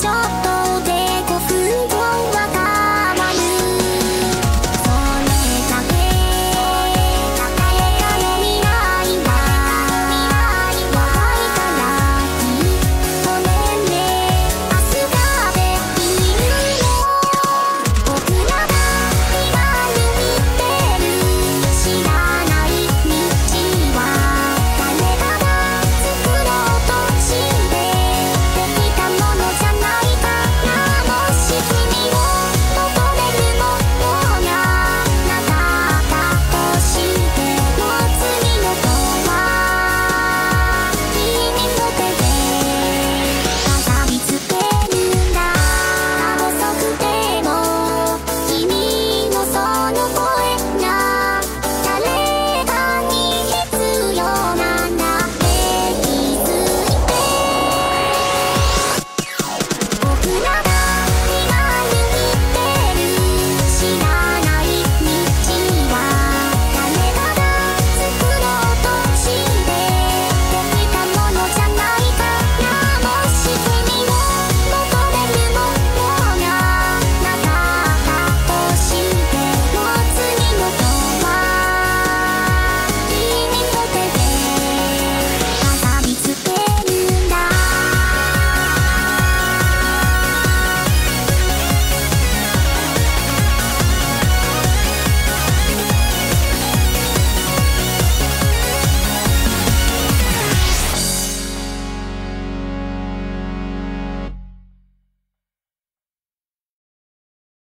情